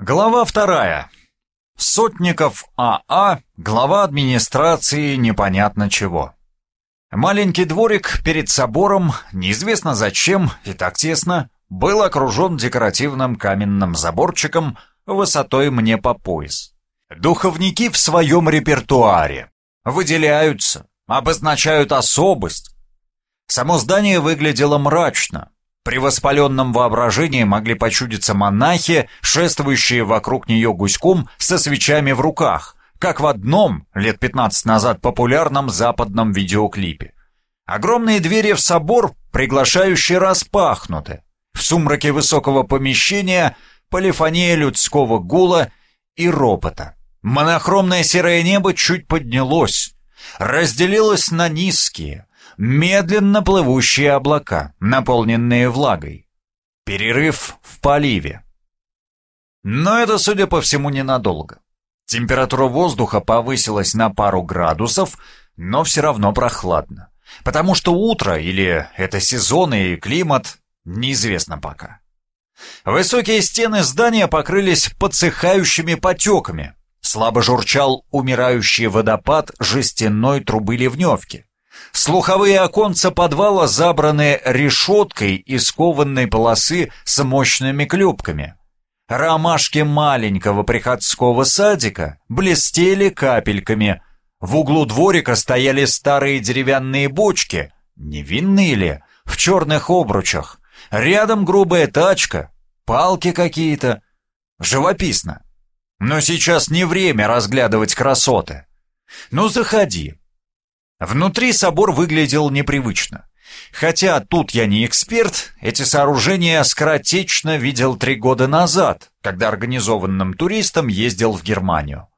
Глава вторая. Сотников АА, глава администрации непонятно чего. Маленький дворик перед собором, неизвестно зачем и так тесно, был окружен декоративным каменным заборчиком высотой мне по пояс. Духовники в своем репертуаре выделяются, обозначают особость. Само здание выглядело мрачно, при воспаленном воображении могли почудиться монахи, шествующие вокруг нее гуськом со свечами в руках, как в одном, лет 15 назад, популярном западном видеоклипе. Огромные двери в собор, приглашающие распахнуты. В сумраке высокого помещения полифония людского гула и ропота. Монохромное серое небо чуть поднялось, разделилось на низкие, медленно плывущие облака, наполненные влагой. Перерыв в поливе. Но это, судя по всему, ненадолго. Температура воздуха повысилась на пару градусов, но все равно прохладно. Потому что утро, или это сезон и климат, неизвестно пока. Высокие стены здания покрылись подсыхающими потеками. Слабо журчал умирающий водопад жестяной трубы ливневки. Слуховые оконца подвала забраны решеткой из кованной полосы с мощными клюпками. Ромашки маленького приходского садика блестели капельками. В углу дворика стояли старые деревянные бочки, невинные ли, в черных обручах. Рядом грубая тачка, палки какие-то. Живописно. Но сейчас не время разглядывать красоты. Ну, заходи, Внутри собор выглядел непривычно. Хотя тут я не эксперт, эти сооружения скоротечно видел три года назад, когда организованным туристом ездил в Германию.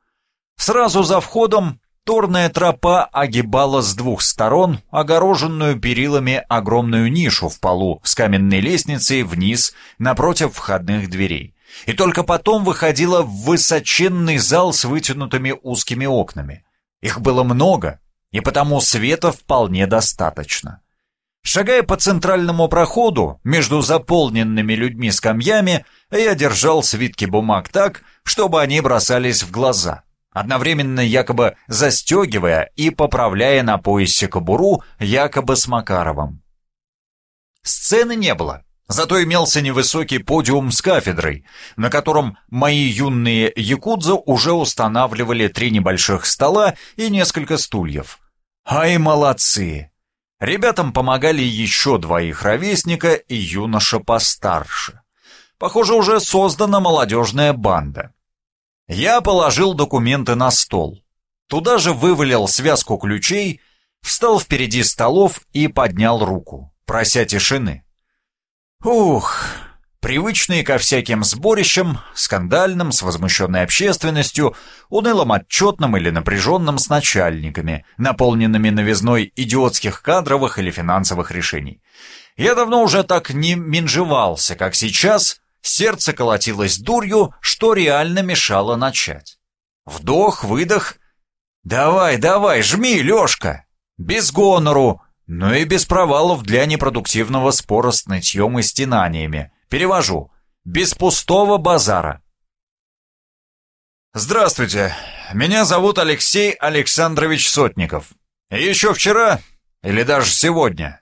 Сразу за входом торная тропа огибала с двух сторон огороженную перилами огромную нишу в полу с каменной лестницей вниз напротив входных дверей. И только потом выходила в высоченный зал с вытянутыми узкими окнами. Их было много, и потому света вполне достаточно. Шагая по центральному проходу между заполненными людьми скамьями, я держал свитки бумаг так, чтобы они бросались в глаза, одновременно якобы застегивая и поправляя на поясе кобуру якобы с Макаровым. Сцены не было, Зато имелся невысокий подиум с кафедрой, на котором мои юные якудза уже устанавливали три небольших стола и несколько стульев. Ай, молодцы! Ребятам помогали еще два их ровесника и юноша постарше. Похоже, уже создана молодежная банда. Я положил документы на стол. Туда же вывалил связку ключей, встал впереди столов и поднял руку, прося тишины. Ух, привычные ко всяким сборищам, скандальным, с возмущенной общественностью, унылым отчетным или напряженным с начальниками, наполненными новизной идиотских кадровых или финансовых решений. Я давно уже так не менжевался, как сейчас, сердце колотилось дурью, что реально мешало начать. Вдох, выдох. «Давай, давай, жми, Лешка!» Без гонору, но и без провалов для непродуктивного спора с нытьем и стенаниями. Перевожу. Без пустого базара. Здравствуйте. Меня зовут Алексей Александрович Сотников. еще вчера, или даже сегодня,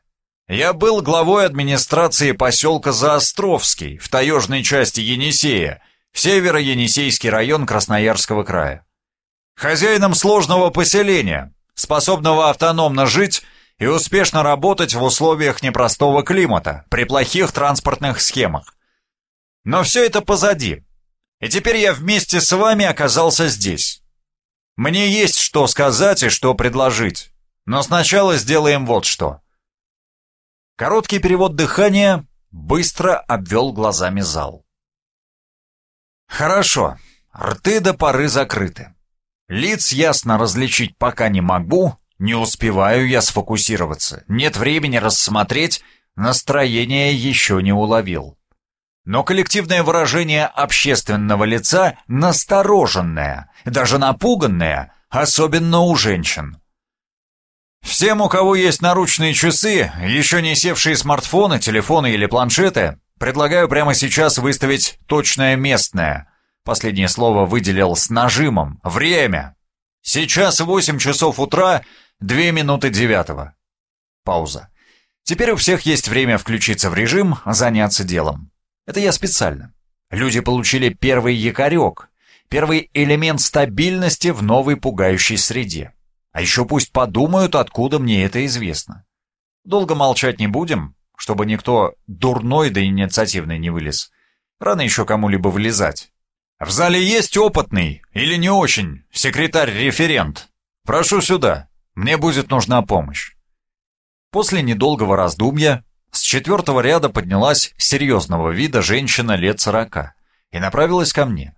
я был главой администрации поселка Заостровский в таежной части Енисея, северо-енисейский район Красноярского края. Хозяином сложного поселения, способного автономно жить и успешно работать в условиях непростого климата, при плохих транспортных схемах. Но все это позади. И теперь я вместе с вами оказался здесь. Мне есть что сказать и что предложить. Но сначала сделаем вот что. Короткий перевод дыхания быстро обвел глазами зал. Хорошо, рты до поры закрыты. Лиц ясно различить пока не могу, не успеваю я сфокусироваться, нет времени рассмотреть, настроение еще не уловил. Но коллективное выражение общественного лица настороженное, даже напуганное, особенно у женщин. Всем, у кого есть наручные часы, еще не севшие смартфоны, телефоны или планшеты, предлагаю прямо сейчас выставить точное местное, Последнее слово выделил с нажимом. Время! Сейчас восемь часов утра, две минуты девятого. Пауза. Теперь у всех есть время включиться в режим, заняться делом. Это я специально. Люди получили первый якорек, первый элемент стабильности в новой пугающей среде. А еще пусть подумают, откуда мне это известно. Долго молчать не будем, чтобы никто дурной да инициативный не вылез. Рано еще кому-либо влезать. В зале есть опытный или не очень секретарь-референт. Прошу сюда, мне будет нужна помощь. После недолгого раздумья с четвертого ряда поднялась серьезного вида женщина лет сорока и направилась ко мне.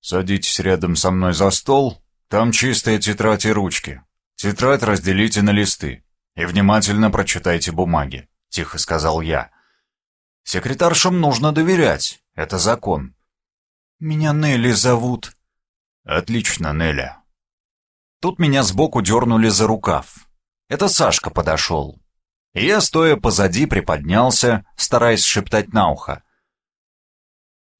«Садитесь рядом со мной за стол, там чистая тетрадь и ручки. Тетрадь разделите на листы и внимательно прочитайте бумаги», — тихо сказал я. «Секретаршам нужно доверять, это закон». «Меня Нелли зовут». «Отлично, Неля». Тут меня сбоку дернули за рукав. Это Сашка подошел. И я, стоя позади, приподнялся, стараясь шептать на ухо.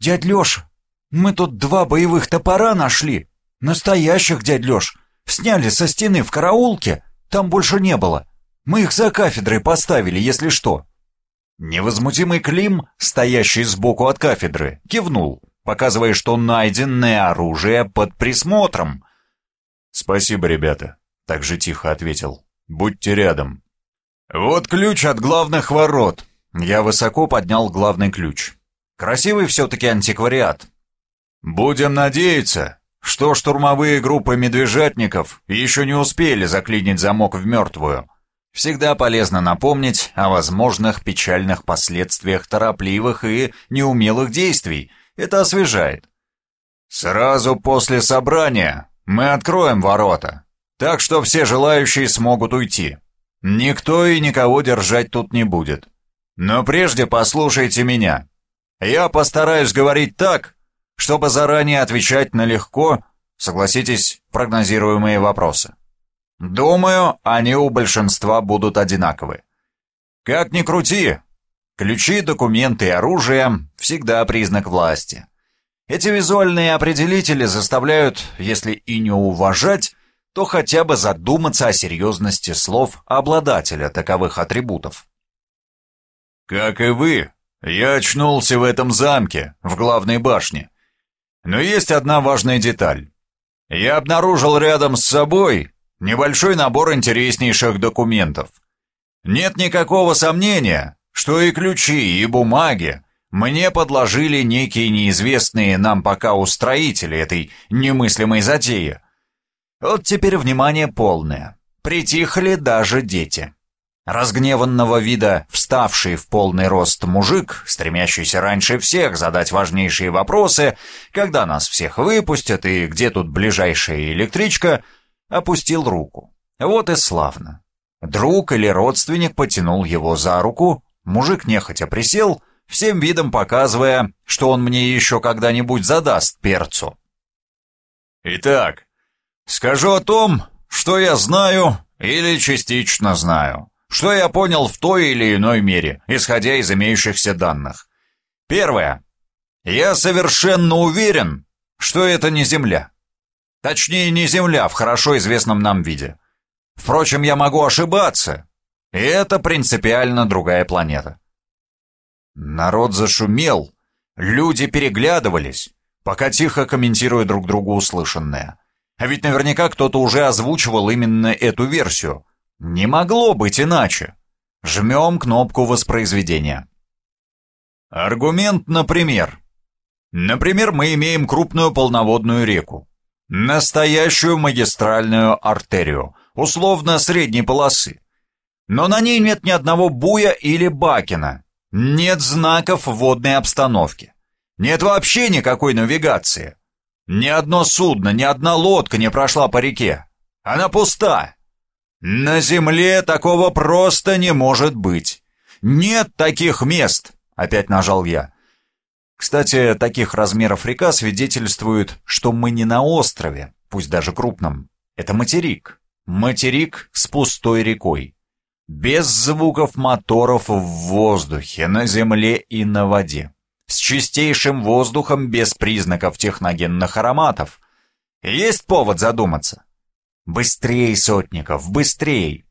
«Дядь Леша, мы тут два боевых топора нашли. Настоящих, дядь Леш. Сняли со стены в караулке. Там больше не было. Мы их за кафедрой поставили, если что». Невозмутимый Клим, стоящий сбоку от кафедры, кивнул, показывая, что найденное оружие под присмотром. «Спасибо, ребята», — так же тихо ответил. «Будьте рядом». «Вот ключ от главных ворот». Я высоко поднял главный ключ. Красивый все-таки антиквариат. Будем надеяться, что штурмовые группы медвежатников еще не успели заклинить замок в мертвую. Всегда полезно напомнить о возможных печальных последствиях торопливых и неумелых действий. Это освежает. Сразу после собрания мы откроем ворота, так что все желающие смогут уйти. Никто и никого держать тут не будет. Но прежде послушайте меня. Я постараюсь говорить так, чтобы заранее отвечать на легко, согласитесь, прогнозируемые вопросы. Думаю, они у большинства будут одинаковы. Как ни крути, ключи, документы и оружие – всегда признак власти. Эти визуальные определители заставляют, если и не уважать, то хотя бы задуматься о серьезности слов обладателя таковых атрибутов. «Как и вы, я очнулся в этом замке, в главной башне. Но есть одна важная деталь. Я обнаружил рядом с собой небольшой набор интереснейших документов. Нет никакого сомнения, что и ключи, и бумаги мне подложили некие неизвестные нам пока устроители этой немыслимой затеи. Вот теперь внимание полное. Притихли даже дети. Разгневанного вида вставший в полный рост мужик, стремящийся раньше всех задать важнейшие вопросы, когда нас всех выпустят и где тут ближайшая электричка, опустил руку. Вот и славно. Друг или родственник потянул его за руку, мужик нехотя присел, всем видом показывая, что он мне еще когда-нибудь задаст перцу. «Итак, скажу о том, что я знаю или частично знаю». Что я понял в той или иной мере, исходя из имеющихся данных? Первое. Я совершенно уверен, что это не Земля. Точнее, не Земля в хорошо известном нам виде. Впрочем, я могу ошибаться. И это принципиально другая планета. Народ зашумел, люди переглядывались, пока тихо комментируя друг другу услышанное. А ведь наверняка кто-то уже озвучивал именно эту версию – не могло быть иначе. Жмем кнопку воспроизведения. Аргумент, например. Например, мы имеем крупную полноводную реку. Настоящую магистральную артерию, условно средней полосы. Но на ней нет ни одного буя или бакена. Нет знаков водной обстановки. Нет вообще никакой навигации. Ни одно судно, ни одна лодка не прошла по реке. Она пуста. На Земле такого просто не может быть. Нет таких мест, опять нажал я. Кстати, таких размеров река свидетельствует, что мы не на острове, пусть даже крупном. Это материк. Материк с пустой рекой. Без звуков моторов в воздухе, на земле и на воде. с чистейшим воздухом без признаков техногенных ароматов. Есть повод задуматься. Быстрей, Сотников, быстрей!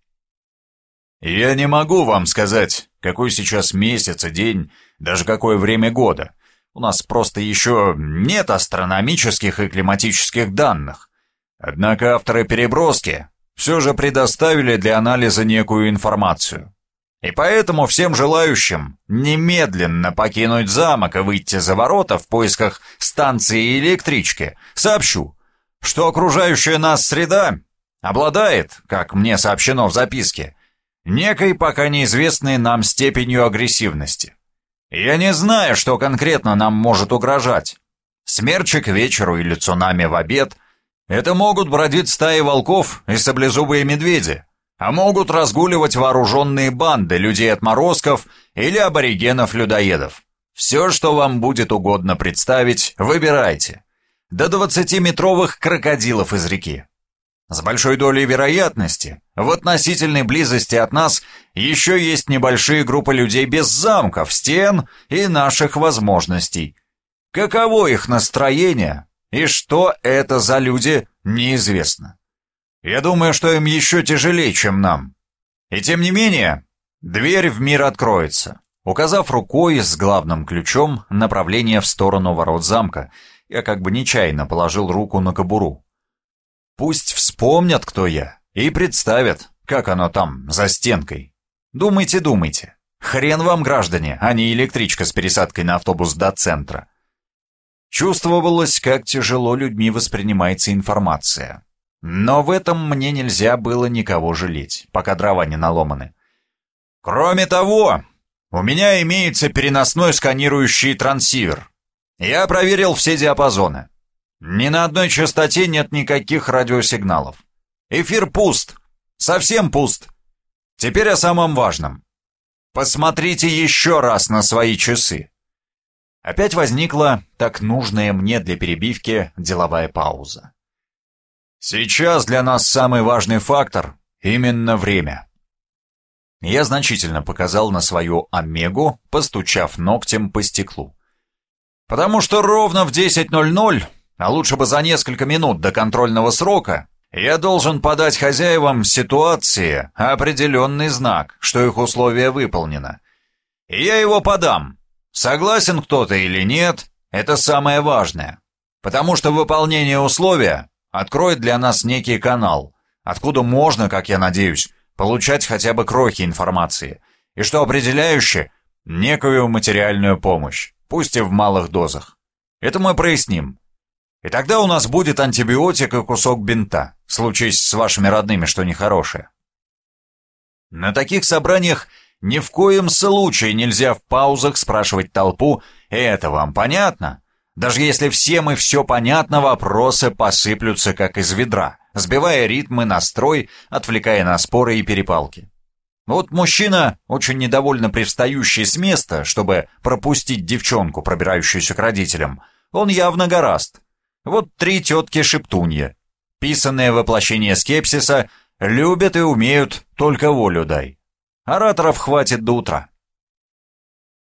Я не могу вам сказать, какой сейчас месяц и день, даже какое время года. У нас просто еще нет астрономических и климатических данных. Однако авторы переброски все же предоставили для анализа некую информацию. И поэтому всем желающим немедленно покинуть замок и выйти за ворота в поисках станции и электрички сообщу, что окружающая нас среда обладает, как мне сообщено в записке, некой пока неизвестной нам степенью агрессивности. Я не знаю, что конкретно нам может угрожать. Смерчик к вечеру или цунами в обед. Это могут бродить стаи волков и саблезубые медведи, а могут разгуливать вооруженные банды людей-отморозков или аборигенов-людоедов. Все, что вам будет угодно представить, выбирайте. До 20-метровых крокодилов из реки. С большой долей вероятности, в относительной близости от нас еще есть небольшие группы людей без замков, стен и наших возможностей. Каково их настроение и что это за люди, неизвестно. Я думаю, что им еще тяжелее, чем нам. И тем не менее, дверь в мир откроется. Указав рукой с главным ключом направление в сторону ворот замка, я как бы нечаянно положил руку на кобуру. Пусть вспомнят, кто я, и представят, как оно там, за стенкой. Думайте, думайте. Хрен вам, граждане, а не электричка с пересадкой на автобус до центра. Чувствовалось, как тяжело людьми воспринимается информация. Но в этом мне нельзя было никого жалеть, пока дрова не наломаны. Кроме того, у меня имеется переносной сканирующий трансивер. Я проверил все диапазоны. Ни на одной частоте нет никаких радиосигналов. Эфир пуст. Совсем пуст. Теперь о самом важном. Посмотрите еще раз на свои часы. Опять возникла так нужная мне для перебивки деловая пауза. Сейчас для нас самый важный фактор — именно время. Я значительно показал на свою омегу, постучав ногтем по стеклу. Потому что ровно в 10.00 а лучше бы за несколько минут до контрольного срока, я должен подать хозяевам ситуации определенный знак, что их условие выполнено. И я его подам. Согласен кто-то или нет, это самое важное. Потому что выполнение условия откроет для нас некий канал, откуда можно, как я надеюсь, получать хотя бы крохи информации, и что определяюще, некую материальную помощь, пусть и в малых дозах. Это мы проясним. И тогда у нас будет антибиотик и кусок бинта, случись с вашими родными что нехорошее. На таких собраниях ни в коем случае нельзя в паузах спрашивать толпу «Это вам понятно?» Даже если всем и все понятно, вопросы посыплются как из ведра, сбивая ритмы, настрой, отвлекая на споры и перепалки. Вот мужчина, очень недовольно привстающий с места, чтобы пропустить девчонку, пробирающуюся к родителям, он явно гораст. Вот три тетки-шептунья. Писанное воплощение скепсиса любят и умеют, только волю дай. Ораторов хватит до утра.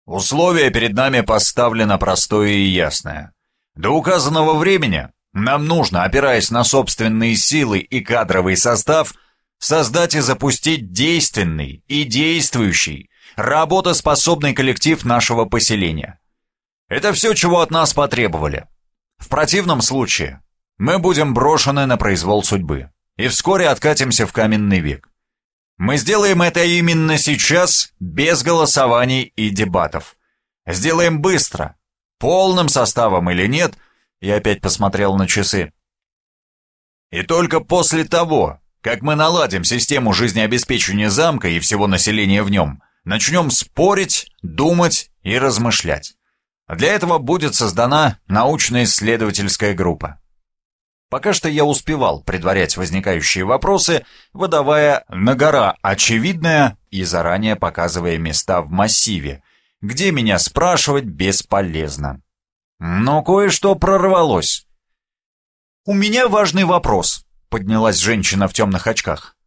Условие перед нами поставлено простое и ясное. До указанного времени нам нужно, опираясь на собственные силы и кадровый состав, создать и запустить действенный и действующий, работоспособный коллектив нашего поселения. Это все, чего от нас потребовали. В противном случае мы будем брошены на произвол судьбы и вскоре откатимся в каменный век. Мы сделаем это именно сейчас, без голосований и дебатов. Сделаем быстро, полным составом или нет, я опять посмотрел на часы. И только после того, как мы наладим систему жизнеобеспечения замка и всего населения в нем, начнем спорить, думать и размышлять. Для этого будет создана научно-исследовательская группа. Пока что я успевал предварять возникающие вопросы, выдавая на гора очевидное и заранее показывая места в массиве, где меня спрашивать бесполезно. Но кое-что прорвалось. «У меня важный вопрос», — поднялась женщина в темных очках.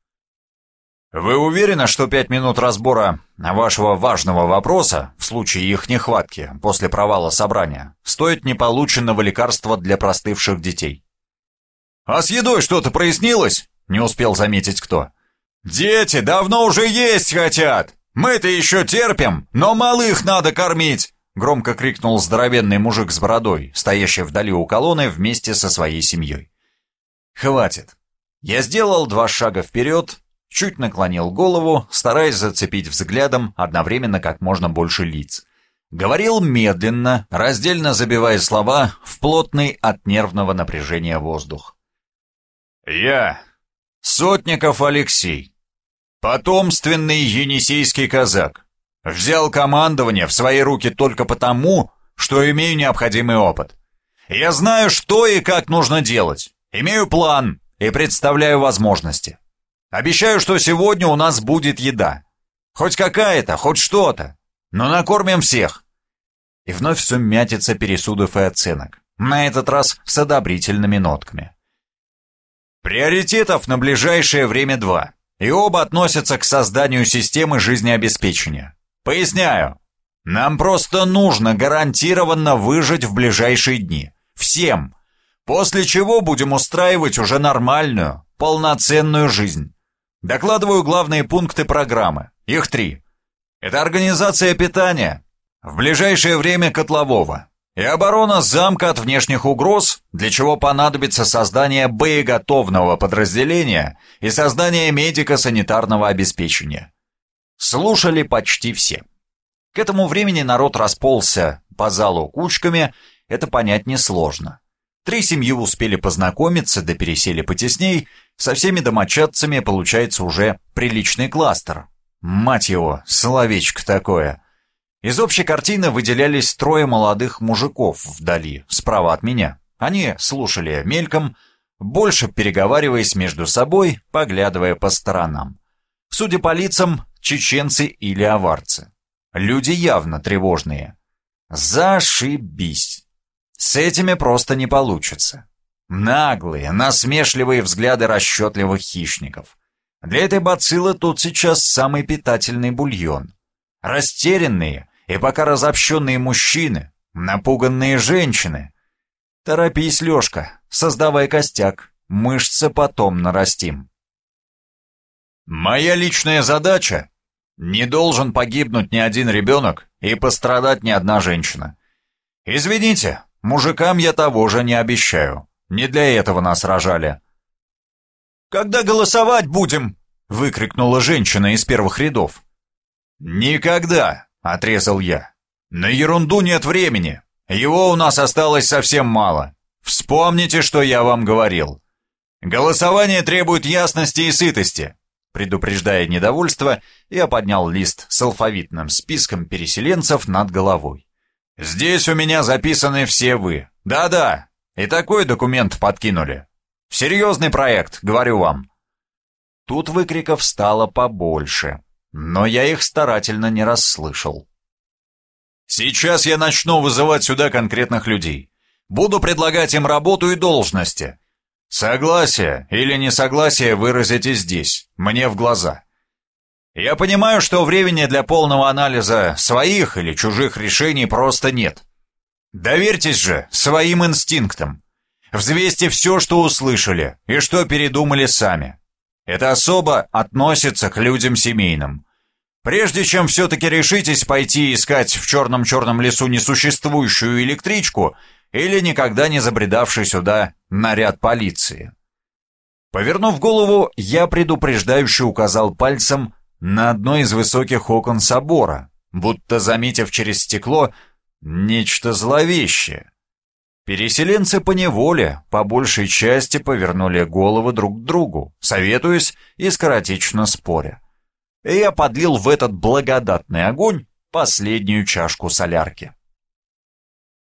Вы уверены, что пять минут разбора вашего важного вопроса, в случае их нехватки, после провала собрания, стоит неполученного лекарства для простывших детей? А с едой что-то прояснилось? Не успел заметить кто. Дети давно уже есть хотят! Мы-то еще терпим, но малых надо кормить! Громко крикнул здоровенный мужик с бородой, стоящий вдали у колонны вместе со своей семьей. Хватит. Я сделал два шага вперед, чуть наклонил голову, стараясь зацепить взглядом одновременно как можно больше лиц. Говорил медленно, раздельно забивая слова в плотный от нервного напряжения воздух. «Я, Сотников Алексей, потомственный енисейский казак, взял командование в свои руки только потому, что имею необходимый опыт. Я знаю, что и как нужно делать, имею план и представляю возможности. Обещаю, что сегодня у нас будет еда. Хоть какая-то, хоть что-то. Но накормим всех. И вновь все мятится пересудов и оценок. На этот раз с одобрительными нотками. Приоритетов на ближайшее время два. И оба относятся к созданию системы жизнеобеспечения. Поясняю. Нам просто нужно гарантированно выжить в ближайшие дни. Всем. После чего будем устраивать уже нормальную, полноценную жизнь. Докладываю главные пункты программы. Их три. Это организация питания, в ближайшее время котлового, и оборона замка от внешних угроз, для чего понадобится создание боеготовного подразделения и создание медико-санитарного обеспечения. Слушали почти все. К этому времени народ расползся по залу кучками, это понять несложно. Три семьи успели познакомиться, да пересели потесней, со всеми домочадцами получается уже приличный кластер. Мать его, словечко такое. Из общей картины выделялись трое молодых мужиков вдали, справа от меня. Они слушали мельком, больше переговариваясь между собой, поглядывая по сторонам. Судя по лицам, чеченцы или аварцы. Люди явно тревожные. Зашибись. С этими просто не получится. Наглые, насмешливые взгляды расчетливых хищников. Для этой бациллы тут сейчас самый питательный бульон. Растерянные и пока разобщенные мужчины, напуганные женщины. Торопись, Лешка, создавай костяк, мышцы потом нарастим. Моя личная задача — не должен погибнуть ни один ребенок и пострадать ни одна женщина. Извините, мужикам я того же не обещаю. Не для этого нас рожали». «Когда голосовать будем?» — выкрикнула женщина из первых рядов. «Никогда!» — отрезал я. «На ерунду нет времени. Его у нас осталось совсем мало. Вспомните, что я вам говорил. Голосование требует ясности и сытости». Предупреждая недовольство, я поднял лист с алфавитным списком переселенцев над головой. «Здесь у меня записаны все вы. Да-да, и такой документ подкинули. Серьезный проект, говорю вам. Тут выкриков стало побольше, но я их старательно не расслышал. Сейчас я начну вызывать сюда конкретных людей. Буду предлагать им работу и должности. Согласие или несогласие выразите здесь, мне в глаза. Я понимаю, что времени для полного анализа своих или чужих решений просто нет. Доверьтесь же своим инстинктам. Взвесьте все, что услышали и что передумали сами. Это особо относится к людям семейным. Прежде чем все-таки решитесь пойти искать в черном-черном лесу несуществующую электричку или никогда не забредавший сюда наряд полиции. Повернув голову, я предупреждающе указал пальцем на одно из высоких окон собора, будто заметив через стекло Нечто зловещее. Переселенцы по неволе, по большей части, повернули головы друг к другу, советуясь и скоротечно споря. И я подлил в этот благодатный огонь последнюю чашку солярки.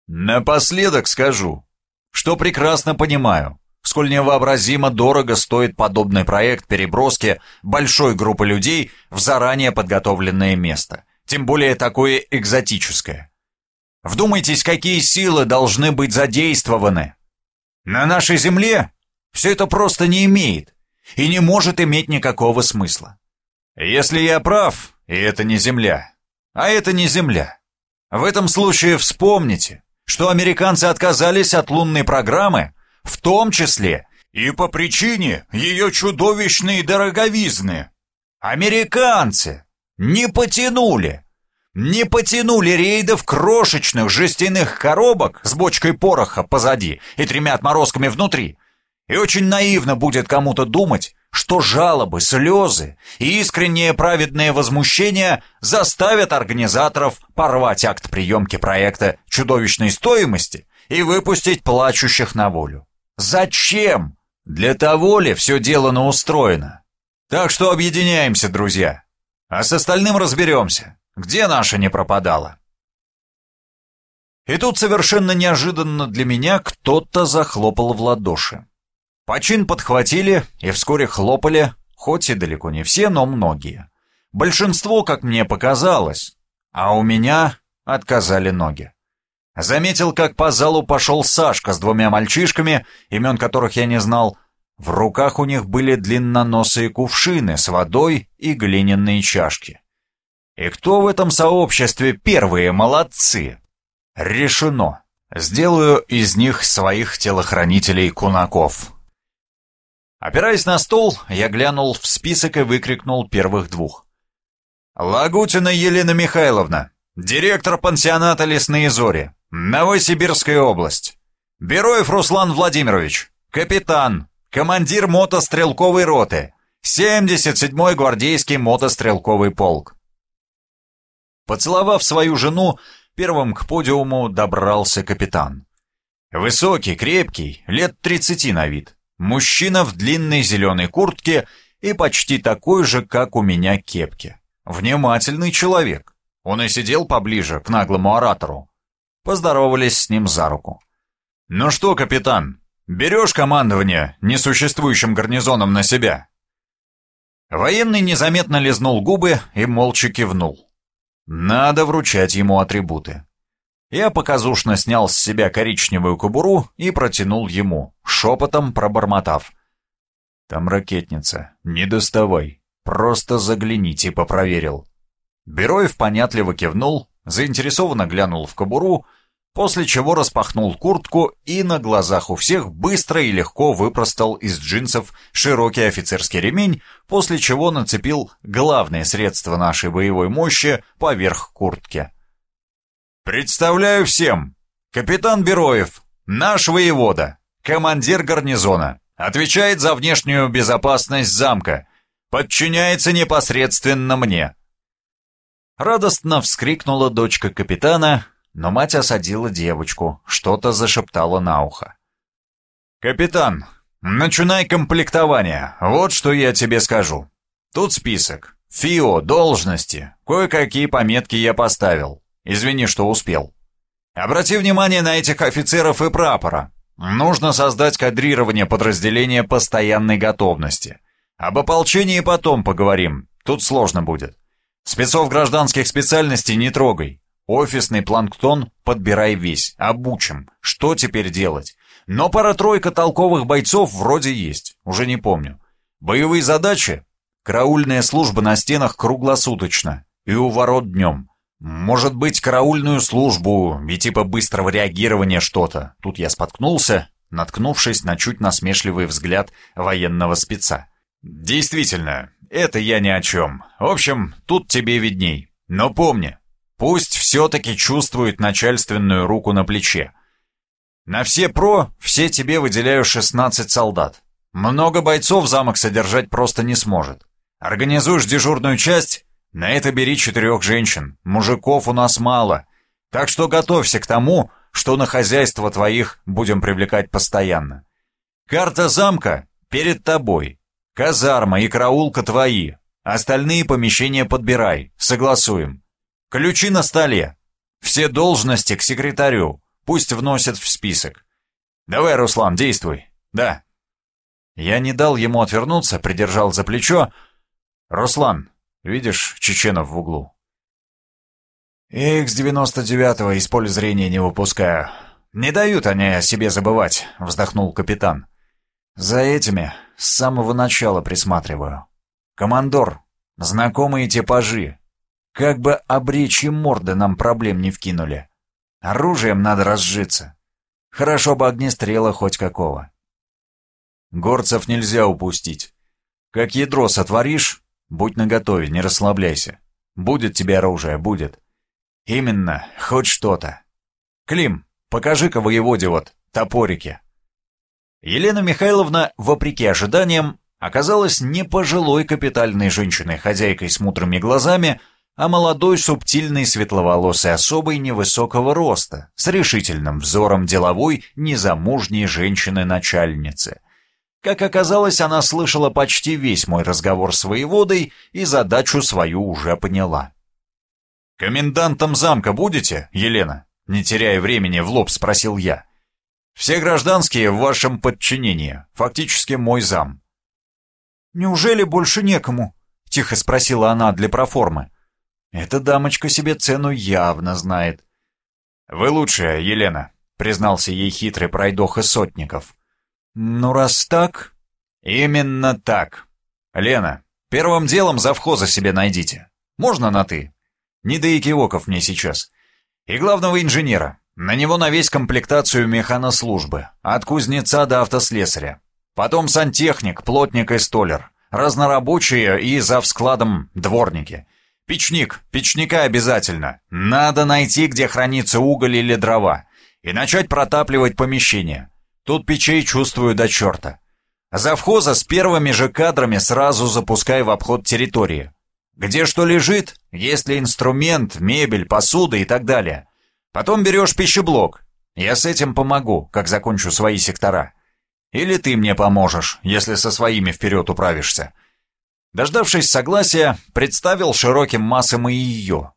Напоследок скажу, что прекрасно понимаю, сколь невообразимо дорого стоит подобный проект переброски большой группы людей в заранее подготовленное место, тем более такое экзотическое. Вдумайтесь, какие силы должны быть задействованы. На нашей Земле все это просто не имеет и не может иметь никакого смысла. Если я прав, и это не Земля, а это не Земля, в этом случае вспомните, что американцы отказались от лунной программы, в том числе и по причине ее чудовищной дороговизны. Американцы не потянули, не потянули рейдов крошечных жестяных коробок с бочкой пороха позади и тремя отморозками внутри. И очень наивно будет кому-то думать, что жалобы, слезы и искреннее праведное возмущение заставят организаторов порвать акт приемки проекта чудовищной стоимости и выпустить плачущих на волю. Зачем? Для того ли все делано устроено? Так что объединяемся, друзья. А с остальным разберемся. Где наша не пропадала? И тут совершенно неожиданно для меня кто-то захлопал в ладоши. Почин подхватили и вскоре хлопали, хоть и далеко не все, но многие. Большинство, как мне показалось, а у меня отказали ноги. Заметил, как по залу пошел Сашка с двумя мальчишками, имен которых я не знал. В руках у них были длинноносые кувшины с водой и глиняные чашки. И кто в этом сообществе первые молодцы? Решено. Сделаю из них своих телохранителей кунаков. Опираясь на стол, я глянул в список и выкрикнул первых двух. «Лагутина Елена Михайловна, директор пансионата «Лесные зори», Новосибирская область. Бероев Руслан Владимирович, капитан, командир мотострелковой роты, 77-й гвардейский мотострелковый полк. Поцеловав свою жену, первым к подиуму добрался капитан. Высокий, крепкий, лет 30 на вид. Мужчина в длинной зеленой куртке и почти такой же, как у меня, кепке. Внимательный человек. Он и сидел поближе к наглому оратору. Поздоровались с ним за руку. «Ну что, капитан, берешь командование несуществующим гарнизоном на себя?» Военный незаметно лизнул губы и молча кивнул. Надо вручать ему атрибуты. Я показушно снял с себя коричневую кобуру и протянул ему, шепотом пробормотав. «Там ракетница, не доставай, просто загляни, типа проверил». Бероев понятливо кивнул, заинтересованно глянул в кобуру, после чего распахнул куртку и на глазах у всех быстро и легко выпростал из джинсов широкий офицерский ремень, после чего нацепил главное средство нашей боевой мощи поверх куртки. «Представляю всем! Капитан Бероев, наш воевода, командир гарнизона, отвечает за внешнюю безопасность замка, подчиняется непосредственно мне». Радостно вскрикнула дочка капитана, но мать осадила девочку, что-то зашептала на ухо. «Капитан, начинай комплектование, вот что я тебе скажу. Тут список. ФИО, должности, кое-какие пометки я поставил. Извини, что успел. Обрати внимание на этих офицеров и прапора. Нужно создать кадрирование подразделения постоянной готовности. Об ополчении потом поговорим, тут сложно будет. Спецов гражданских специальностей не трогай. Офисный планктон подбирай весь, обучим. Что теперь делать? Но пара-тройка толковых бойцов вроде есть, уже не помню. Боевые задачи? Караульная служба на стенах круглосуточно и у ворот днем. Может быть, караульную службу и типа быстрого реагирования что-то. Тут я споткнулся, наткнувшись на чуть насмешливый взгляд военного спеца. Действительно, это я ни о чем. В общем, тут тебе видней. Но помни, Пусть все-таки чувствует начальственную руку на плече. На все про, все тебе выделяю 16 солдат. Много бойцов замок содержать просто не сможет. Организуешь дежурную часть, на это бери четырех женщин. Мужиков у нас мало. Так что готовься к тому, что на хозяйство твоих будем привлекать постоянно. Карта замка перед тобой. Казарма и караулка твои. Остальные помещения подбирай, согласуем. Ключи на столе. Все должности к секретарю. Пусть вносят в список. Давай, Руслан, действуй. Да. Я не дал ему отвернуться, придержал за плечо. Руслан, видишь Чеченов в углу? «Икс-99 из поля зрения не выпускаю. Не дают они о себе забывать», — вздохнул капитан. «За этими с самого начала присматриваю. Командор, Знакомые типажи. Как бы обречь им морды нам проблем не вкинули. Оружием надо разжиться. Хорошо бы огнестрела хоть какого. Горцев нельзя упустить. Как ядро сотворишь, будь наготове, не расслабляйся. Будет тебе оружие, будет. Именно, хоть что-то. Клим, покажи-ка воеводе вот топорики. Елена Михайловна, вопреки ожиданиям, оказалась не пожилой капитальной женщиной-хозяйкой с мудрыми глазами, а молодой субтильной светловолосой особой невысокого роста, с решительным взором деловой незамужней женщины-начальницы. Как оказалось, она слышала почти весь мой разговор с воеводой и задачу свою уже поняла. «Комендантом замка будете, Елена?» Не теряя времени, в лоб спросил я. «Все гражданские в вашем подчинении, фактически мой зам». «Неужели больше некому?» — тихо спросила она для проформы. Эта дамочка себе цену явно знает. «Вы лучшая, Елена», — признался ей хитрый пройдох из сотников. «Ну, раз так...» «Именно так. Лена, первым делом завхоза себе найдите. Можно на «ты»? Не до экивоков мне сейчас. И главного инженера. На него на весь комплектацию механослужбы. От кузнеца до автослесаря. Потом сантехник, плотник и столер. Разнорабочие и за складом дворники. Печник, печника обязательно. Надо найти, где хранится уголь или дрова. И начать протапливать помещение. Тут печей чувствую до черта. Завхоза с первыми же кадрами сразу запускай в обход территории. Где что лежит, есть ли инструмент, мебель, посуда и так далее. Потом берешь пищеблок. Я с этим помогу, как закончу свои сектора. Или ты мне поможешь, если со своими вперед управишься. Дождавшись согласия, представил широким массам и ее.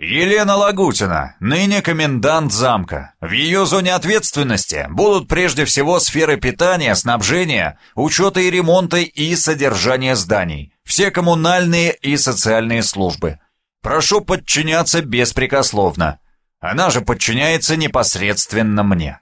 Елена Лагутина, ныне комендант замка. В ее зоне ответственности будут прежде всего сферы питания, снабжения, учета и ремонта и содержания зданий, все коммунальные и социальные службы. Прошу подчиняться беспрекословно. Она же подчиняется непосредственно мне.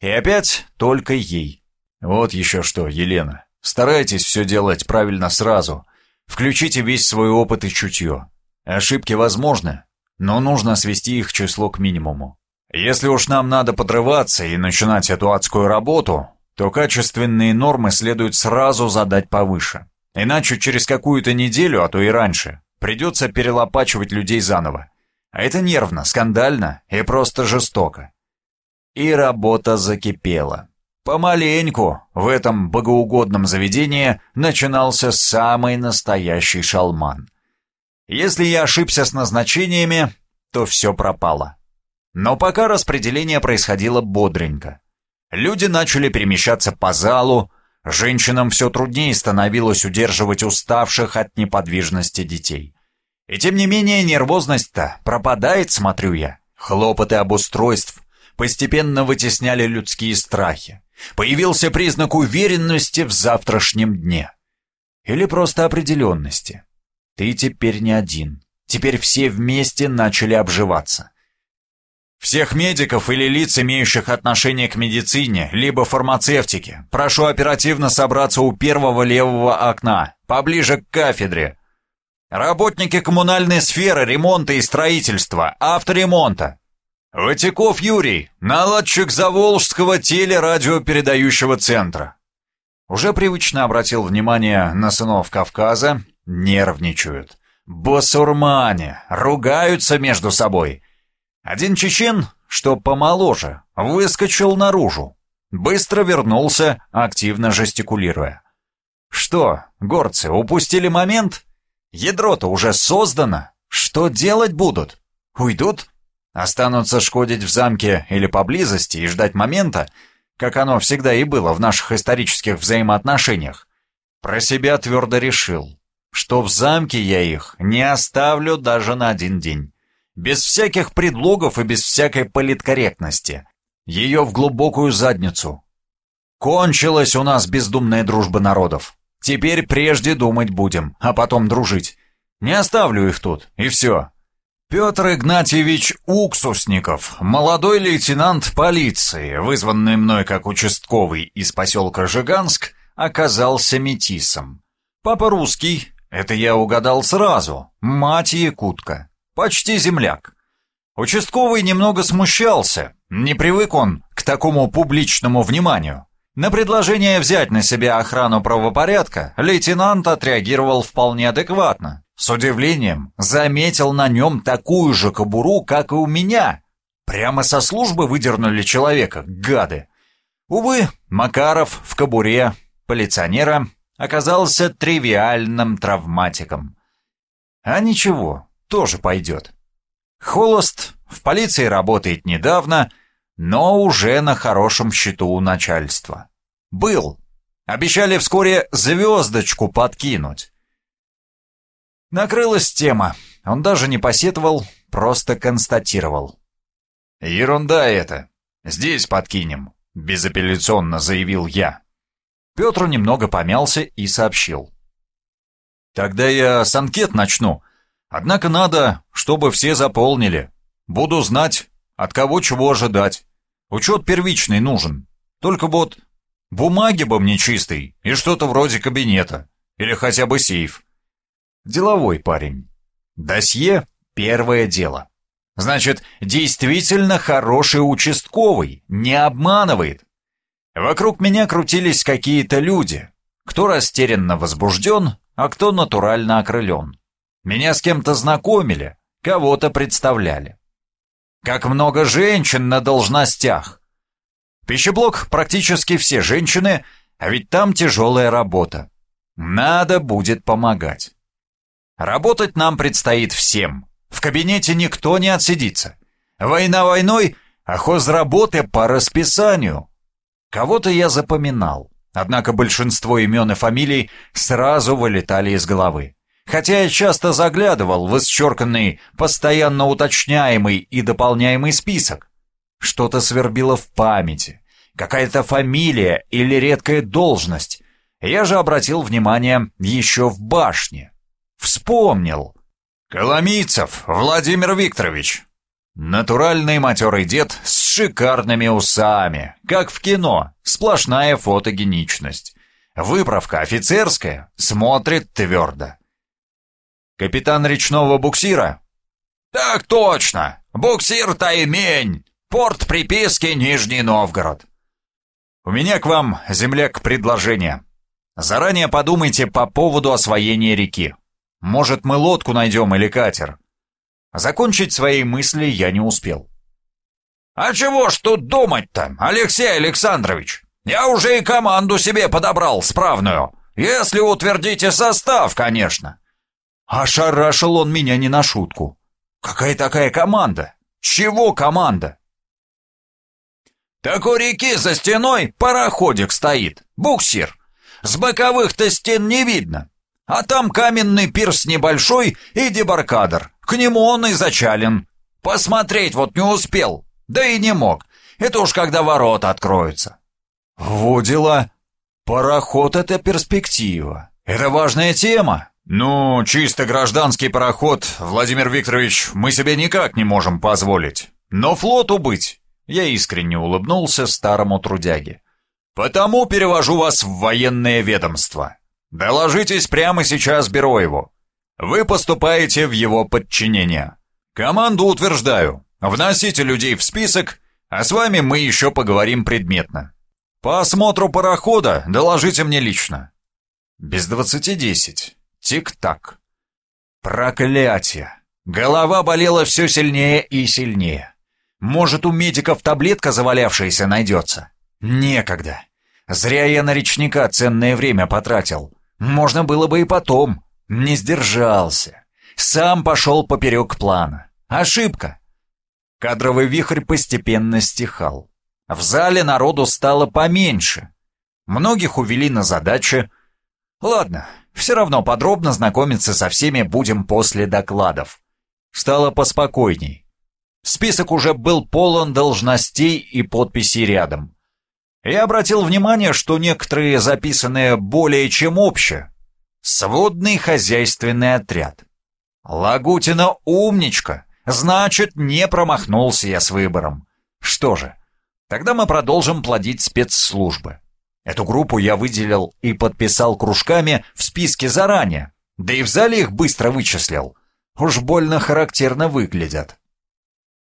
И опять только ей. Вот еще что, Елена. Старайтесь все делать правильно сразу. Включите весь свой опыт и чутье. Ошибки возможны, но нужно свести их число к минимуму. Если уж нам надо подрываться и начинать эту адскую работу, то качественные нормы следует сразу задать повыше. Иначе через какую-то неделю, а то и раньше, придется перелопачивать людей заново. А это нервно, скандально и просто жестоко. И работа закипела. Помаленьку в этом богоугодном заведении начинался самый настоящий шалман. Если я ошибся с назначениями, то все пропало. Но пока распределение происходило бодренько. Люди начали перемещаться по залу, женщинам все труднее становилось удерживать уставших от неподвижности детей. И тем не менее нервозность-то пропадает, смотрю я. Хлопоты обустройств постепенно вытесняли людские страхи. Появился признак уверенности в завтрашнем дне. Или просто определенности. Ты теперь не один. Теперь все вместе начали обживаться. Всех медиков или лиц, имеющих отношение к медицине, либо фармацевтике, прошу оперативно собраться у первого левого окна, поближе к кафедре. Работники коммунальной сферы, ремонта и строительства, авторемонта, Ватяков Юрий, наладчик Заволжского телерадиопередающего центра. Уже привычно обратил внимание на сынов Кавказа, нервничают. Басурмане, ругаются между собой. Один чечен, что помоложе, выскочил наружу. Быстро вернулся, активно жестикулируя. Что, горцы, упустили момент? Ядро-то уже создано. Что делать будут? Уйдут? Останутся шкодить в замке или поблизости и ждать момента, как оно всегда и было в наших исторических взаимоотношениях. Про себя твердо решил, что в замке я их не оставлю даже на один день. Без всяких предлогов и без всякой политкорректности. Ее в глубокую задницу. Кончилась у нас бездумная дружба народов. Теперь прежде думать будем, а потом дружить. Не оставлю их тут, и все. Петр Игнатьевич Уксусников, молодой лейтенант полиции, вызванный мной как участковый из поселка Жиганск, оказался метисом. Папа русский, Это я угадал сразу. Мать Якутка. Почти земляк. Участковый немного смущался. Не привык он к такому публичному вниманию. На предложение взять на себя охрану правопорядка лейтенант отреагировал вполне адекватно. С удивлением заметил на нем такую же кобуру, как и у меня. Прямо со службы выдернули человека, гады. Увы, Макаров в кобуре полиционера оказался тривиальным травматиком. А ничего, тоже пойдет. Холост в полиции работает недавно, но уже на хорошем счету у начальства. Был. Обещали вскоре звездочку подкинуть. Накрылась тема. Он даже не посетовал, просто констатировал. «Ерунда это. Здесь подкинем», — безапелляционно заявил я. Петр немного помялся и сообщил. «Тогда я с анкет начну. Однако надо, чтобы все заполнили. Буду знать, от кого чего ожидать. Учет первичный нужен. Только вот бумаги бы мне чистый и что-то вроде кабинета. Или хотя бы сейф. Деловой парень. Досье — первое дело. Значит, действительно хороший участковый, не обманывает. Вокруг меня крутились какие-то люди. Кто растерянно возбужден, а кто натурально окрылен. Меня с кем-то знакомили, кого-то представляли. Как много женщин на должностях. Пищеблок практически все женщины, а ведь там тяжелая работа. Надо будет помогать. Работать нам предстоит всем. В кабинете никто не отсидится. Война войной, а хозработы по расписанию. Кого-то я запоминал, однако большинство имен и фамилий сразу вылетали из головы. Хотя я часто заглядывал в исчерканный, постоянно уточняемый и дополняемый список. Что-то свербило в памяти, какая-то фамилия или редкая должность. Я же обратил внимание еще в башне. Вспомнил. Коломийцев Владимир Викторович. Натуральный матерый дед с шикарными усами, как в кино, сплошная фотогеничность. Выправка офицерская, смотрит твердо. Капитан речного буксира? Так точно, буксир Таймень, порт приписки Нижний Новгород. У меня к вам, земляк, предложение. Заранее подумайте по поводу освоения реки. Может, мы лодку найдем или катер?» Закончить свои мысли я не успел. «А чего ж тут думать-то, Алексей Александрович? Я уже и команду себе подобрал справную, если утвердите состав, конечно». Ошарашил он меня не на шутку. «Какая такая команда? Чего команда?» «Так у реки за стеной пароходик стоит, буксир. С боковых-то стен не видно. А там каменный пирс небольшой и дебаркадер. К нему он и зачален. Посмотреть вот не успел. Да и не мог. Это уж когда ворота откроются. Во дела. Пароход — это перспектива. Это важная тема. Ну, чисто гражданский пароход, Владимир Викторович, мы себе никак не можем позволить. Но флоту быть. Я искренне улыбнулся старому трудяге. Потому перевожу вас в военное ведомство. Доложитесь прямо сейчас Бероеву. Вы поступаете в его подчинение. Команду утверждаю. Вносите людей в список, а с вами мы еще поговорим предметно. По осмотру парохода доложите мне лично. Без двадцати десять. Тик-так. Проклятие. Голова болела все сильнее и сильнее. Может, у медиков таблетка завалявшаяся найдется? Некогда. Зря я на речника ценное время потратил. Можно было бы и потом. Не сдержался. Сам пошел поперек плана. Ошибка. Кадровый вихрь постепенно стихал. В зале народу стало поменьше. Многих увели на задачи. Ладно, все равно подробно знакомиться со всеми будем после докладов. Стало поспокойней. Список уже был полон должностей и подписей рядом. Я обратил внимание, что некоторые записаны более чем обще. Сводный хозяйственный отряд. Лагутина умничка, значит, не промахнулся я с выбором. Что же, тогда мы продолжим плодить спецслужбы. Эту группу я выделил и подписал кружками в списке заранее. Да и в зале их быстро вычислил. Уж больно характерно выглядят.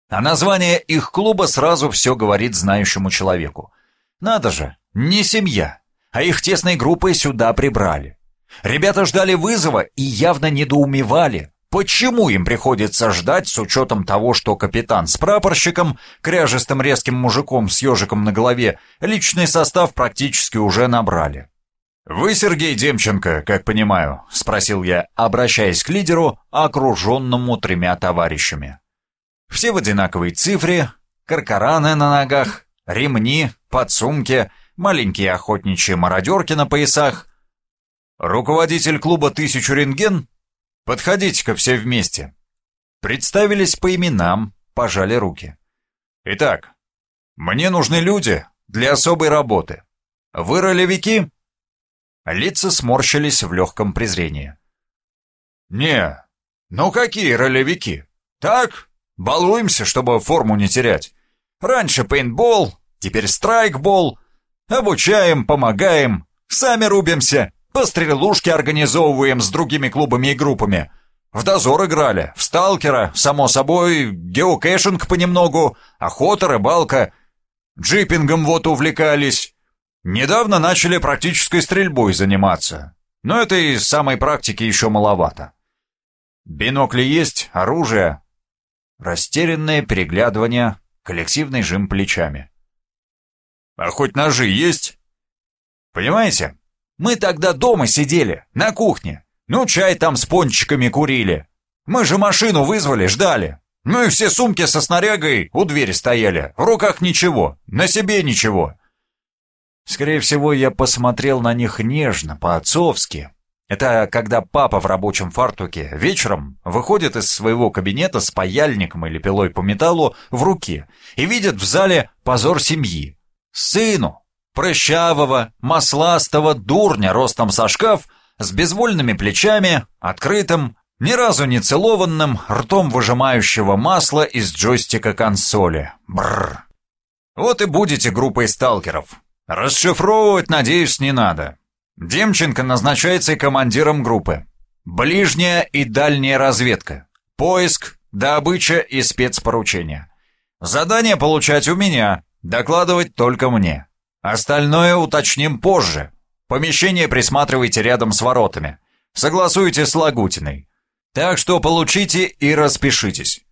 А название их клуба сразу все говорит знающему человеку. Надо же, не семья, а их тесной группой сюда прибрали. Ребята ждали вызова и явно недоумевали, почему им приходится ждать с учетом того, что капитан с прапорщиком, кряжестым резким мужиком с ежиком на голове, личный состав практически уже набрали. «Вы Сергей Демченко, как понимаю?» — спросил я, обращаясь к лидеру, окруженному тремя товарищами. Все в одинаковой цифре, каркараны на ногах, ремни, подсумки, маленькие охотничьи мародерки на поясах. «Руководитель клуба «Тысячу рентген»? Подходите-ка все вместе». Представились по именам, пожали руки. «Итак, мне нужны люди для особой работы. Вы ролевики?» Лица сморщились в легком презрении. «Не, ну какие ролевики? Так, балуемся, чтобы форму не терять. Раньше пейнтбол, теперь страйкбол. Обучаем, помогаем, сами рубимся, по стрелушке организовываем с другими клубами и группами. В дозор играли, в сталкера, само собой, геокэшинг понемногу, охота, рыбалка. Джипингом вот увлекались. Недавно начали практической стрельбой заниматься, но этой самой практики еще маловато. Бинокли есть, оружие. Растерянное переглядывание, коллективный жим плечами. А хоть ножи есть? Понимаете, мы тогда дома сидели, на кухне. Ну, чай там с пончиками курили. Мы же машину вызвали, ждали. Ну и все сумки со снарягой у двери стояли. В руках ничего, на себе ничего. Скорее всего, я посмотрел на них нежно, по-отцовски. Это когда папа в рабочем фартуке вечером выходит из своего кабинета с паяльником или пилой по металлу в руке и видит в зале позор семьи. Сыну, прыщавого, масластого дурня ростом со шкаф, с безвольными плечами, открытым, ни разу не целованным, ртом выжимающего масло из джойстика консоли. Бррр. Вот и будете группой сталкеров. Расшифровывать, надеюсь, не надо. Демченко назначается командиром группы. Ближняя и дальняя разведка. Поиск, добыча и спецпоручения. Задание получать у меня, докладывать только мне. Остальное уточним позже. Помещение присматривайте рядом с воротами. Согласуйте с Лагутиной. Так что получите и распишитесь.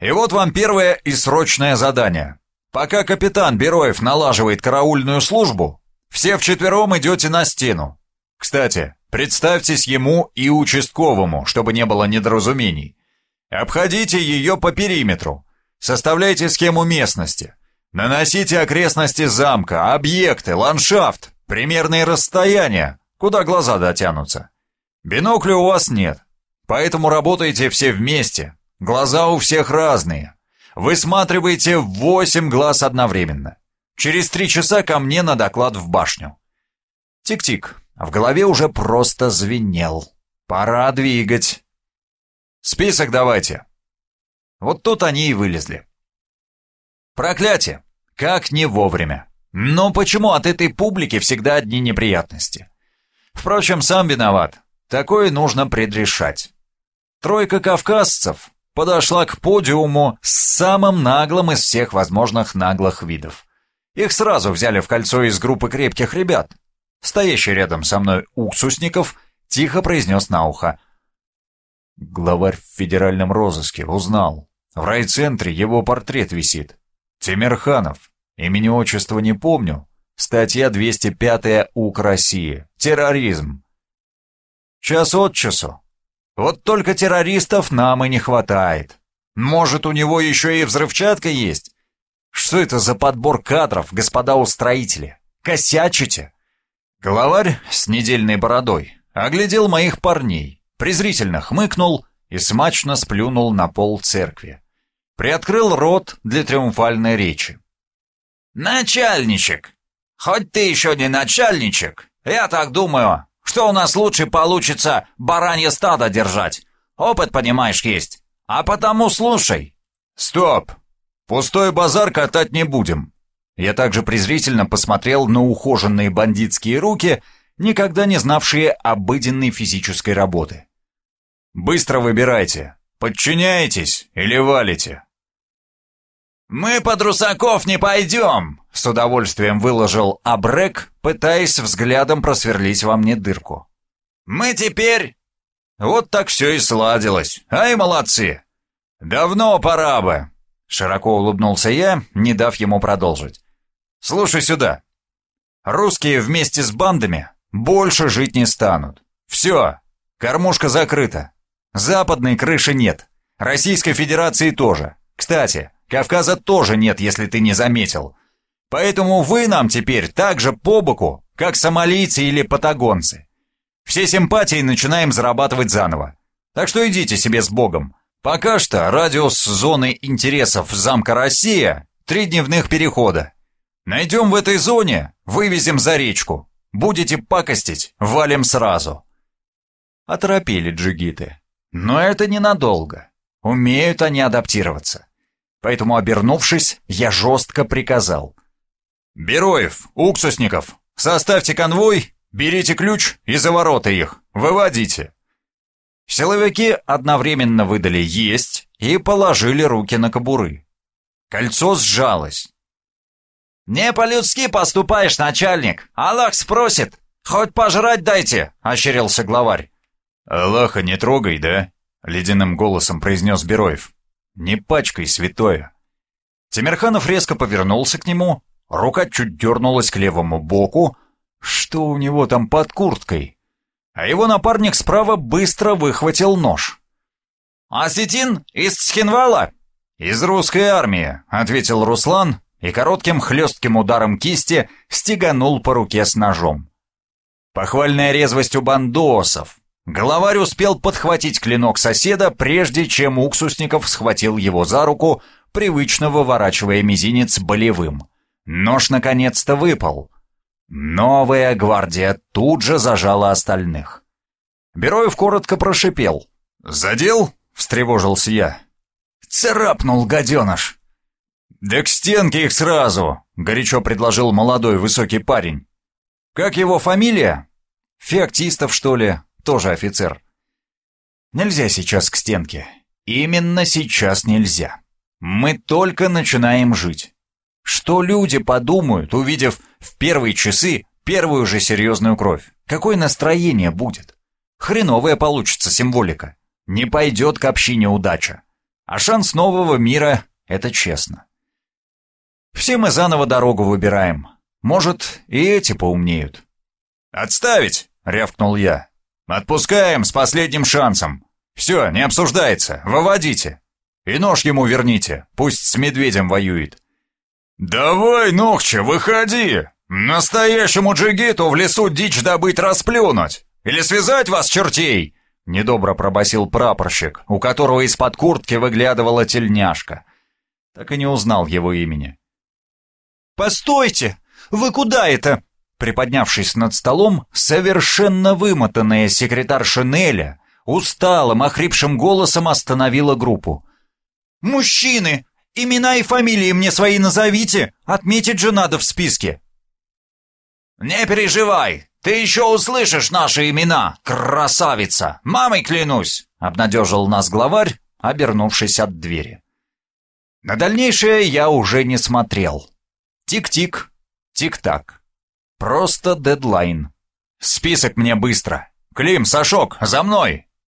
И вот вам первое и срочное задание. Пока капитан Бероев налаживает караульную службу, все вчетвером идете на стену. Кстати, представьтесь ему и участковому, чтобы не было недоразумений. Обходите ее по периметру. Составляйте схему местности. Наносите окрестности замка, объекты, ландшафт, примерные расстояния, куда глаза дотянутся. Бинокля у вас нет, поэтому работайте все вместе. Глаза у всех разные. Высматривайте восемь глаз одновременно. Через три часа ко мне на доклад в башню. Тик-тик, в голове уже просто звенел. Пора двигать. Список давайте. Вот тут они и вылезли. Проклятие! Как не вовремя. Но почему от этой публики всегда одни неприятности? Впрочем, сам виноват. Такое нужно предрешать. Тройка кавказцев, подошла к подиуму с самым наглым из всех возможных наглых видов. Их сразу взяли в кольцо из группы крепких ребят. Стоящий рядом со мной уксусников тихо произнес на ухо. Главарь в федеральном розыске узнал. В райцентре его портрет висит. Тимирханов. Имени отчества не помню. Статья 205 УК России. Терроризм. Час от часу вот только террористов нам и не хватает. Может, у него еще и взрывчатка есть? Что это за подбор кадров, господа устроители? Косячите? Главарь с недельной бородой оглядел моих парней, презрительно хмыкнул и смачно сплюнул на пол церкви. Приоткрыл рот для триумфальной речи. «Начальничек! Хоть ты еще не начальничек, я так думаю, что у нас лучше получится баранье стадо держать. Опыт, понимаешь, есть. А потому слушай. Стоп. Пустой базар катать не будем. Я также презрительно посмотрел на ухоженные бандитские руки, никогда не знавшие обыденной физической работы. Быстро выбирайте, подчиняетесь или валите». «Мы под Русаков не пойдем!» — с удовольствием выложил Абрек, пытаясь взглядом просверлить во мне дырку. «Мы теперь...» «Вот так все и сладилось. Ай, молодцы! Давно пора бы!» Широко улыбнулся я, не дав ему продолжить. «Слушай сюда. Русские вместе с бандами больше жить не станут. Все, кормушка закрыта. Западной крыши нет. Российской Федерации тоже. Кстати, Кавказа тоже нет, если ты не заметил. Поэтому вы нам теперь так же по боку, как сомалийцы или патагонцы. Все симпатии начинаем зарабатывать заново. Так что идите себе с Богом. Пока что радиус зоны интересов замка Россия – три дневных перехода. Найдем в этой зоне, вывезем за речку. Будете пакостить, валим сразу. Оторопели джигиты. Но это ненадолго. Умеют они адаптироваться. Поэтому, обернувшись, я жестко приказал. «Бероев, уксусников, составьте конвой, берите ключ и за ворота их, выводите». Силовики одновременно выдали «есть» и положили руки на кобуры. Кольцо сжалось. «Не по-людски поступаешь, начальник. Аллах спросит. Хоть пожрать дайте», — ощерился главарь. «Аллаха не трогай, да?» — ледяным голосом произнес Бероев. «Не пачкай, святое!» Тимирханов резко повернулся к нему, рука чуть дернулась к левому боку. Что у него там под курткой? А его напарник справа быстро выхватил нож. «Осетин из Цхинвала?» «Из русской армии», — ответил Руслан и коротким хлестким ударом кисти стеганул по руке с ножом. Похвальная резвость у бандосов, Главарь успел подхватить клинок соседа, прежде чем Уксусников схватил его за руку, привычно выворачивая мизинец болевым. Нож наконец-то выпал. Новая гвардия тут же зажала остальных. Бероев коротко прошипел. «Задел?» — встревожился я. «Царапнул, гаденыш!» «Да к стенке их сразу!» — горячо предложил молодой высокий парень. «Как его фамилия?» «Феоктистов, что ли?» Тоже офицер. Нельзя сейчас к стенке. Именно сейчас нельзя. Мы только начинаем жить. Что люди подумают, увидев в первые часы первую же серьезную кровь? Какое настроение будет? Хреновая получится символика. Не пойдет к общине удача. А шанс нового мира — это честно. Все мы заново дорогу выбираем. Может, и эти поумнеют. «Отставить!» — рявкнул я. «Отпускаем с последним шансом. Все, не обсуждается, выводите. И нож ему верните, пусть с медведем воюет». «Давай, Нохча, выходи! Настоящему джигиту в лесу дичь добыть расплюнуть! Или связать вас, чертей!» Недобро пробасил прапорщик, у которого из-под куртки выглядывала тельняшка. Так и не узнал его имени. «Постойте! Вы куда это?» Приподнявшись над столом, совершенно вымотанная секретарша Неля усталым, охрипшим голосом остановила группу. «Мужчины! Имена и фамилии мне свои назовите! Отметить же надо в списке!» «Не переживай! Ты еще услышишь наши имена, красавица! Мамой клянусь!» — обнадежил нас главарь, обернувшись от двери. На дальнейшее я уже не смотрел. Тик-тик, тик-так. Просто дедлайн. Список мне быстро. Клим, Сашок, за мной!